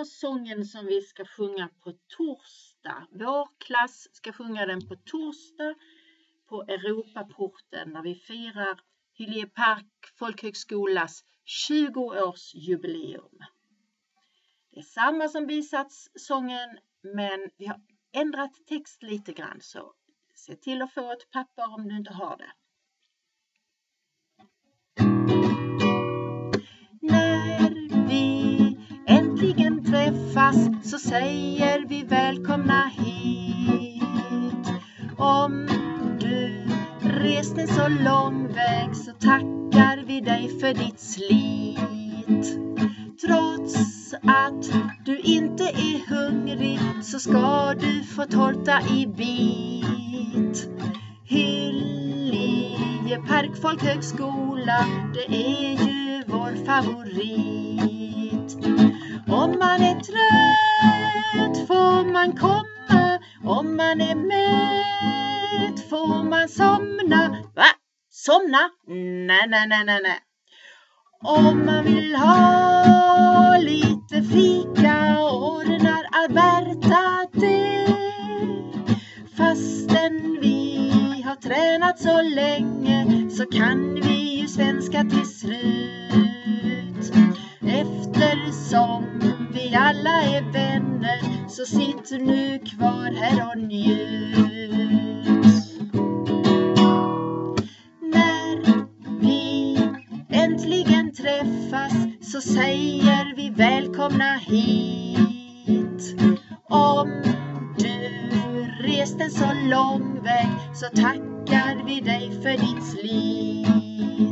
kommer sången som vi ska sjunga på torsdag. Vår klass ska sjunga den på torsdag på Europaporten när vi firar Hyllie Park folkhögskolas 20-årsjubileum. Det är samma som bisatssången men vi har ändrat text lite grann så se till att få ett papper om du inte har det. Så säger vi välkomna hit. Om du rest en så lång väg så tackar vi dig för ditt slit. Trots att du inte är hungrig så ska du få tårta i bit. Hyllie Park folkhögskola, det är ju vår favorit. Man är mätt får man somna. Va? Somna? Nej, nej, nej, nej, nej. Om man vill ha lite fika ordnar Alberta det. Fastän vi har tränat så länge så kan vi alla är vänner så sitt nu kvar här och njut. När vi äntligen träffas så säger vi välkomna hit. Om du rest en så lång väg så tackar vi dig för ditt slit.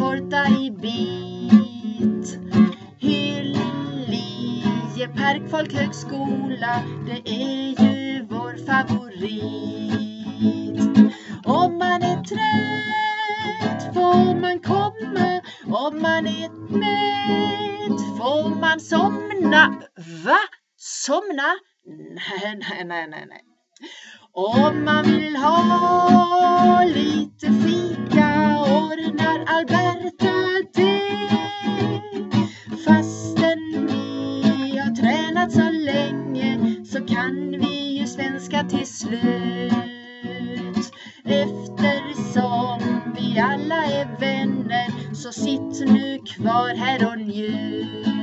Torta i bit. Hyllie Park folkhögskola, det är ju vår favorit. Om man är trött får man komma, om man är mätt får man somna. Va? Somna? Nej, nej, nej, nej. Om man vill ha lite svenska till slut. Eftersom vi alla är vänner så sitt nu kvar här och njut.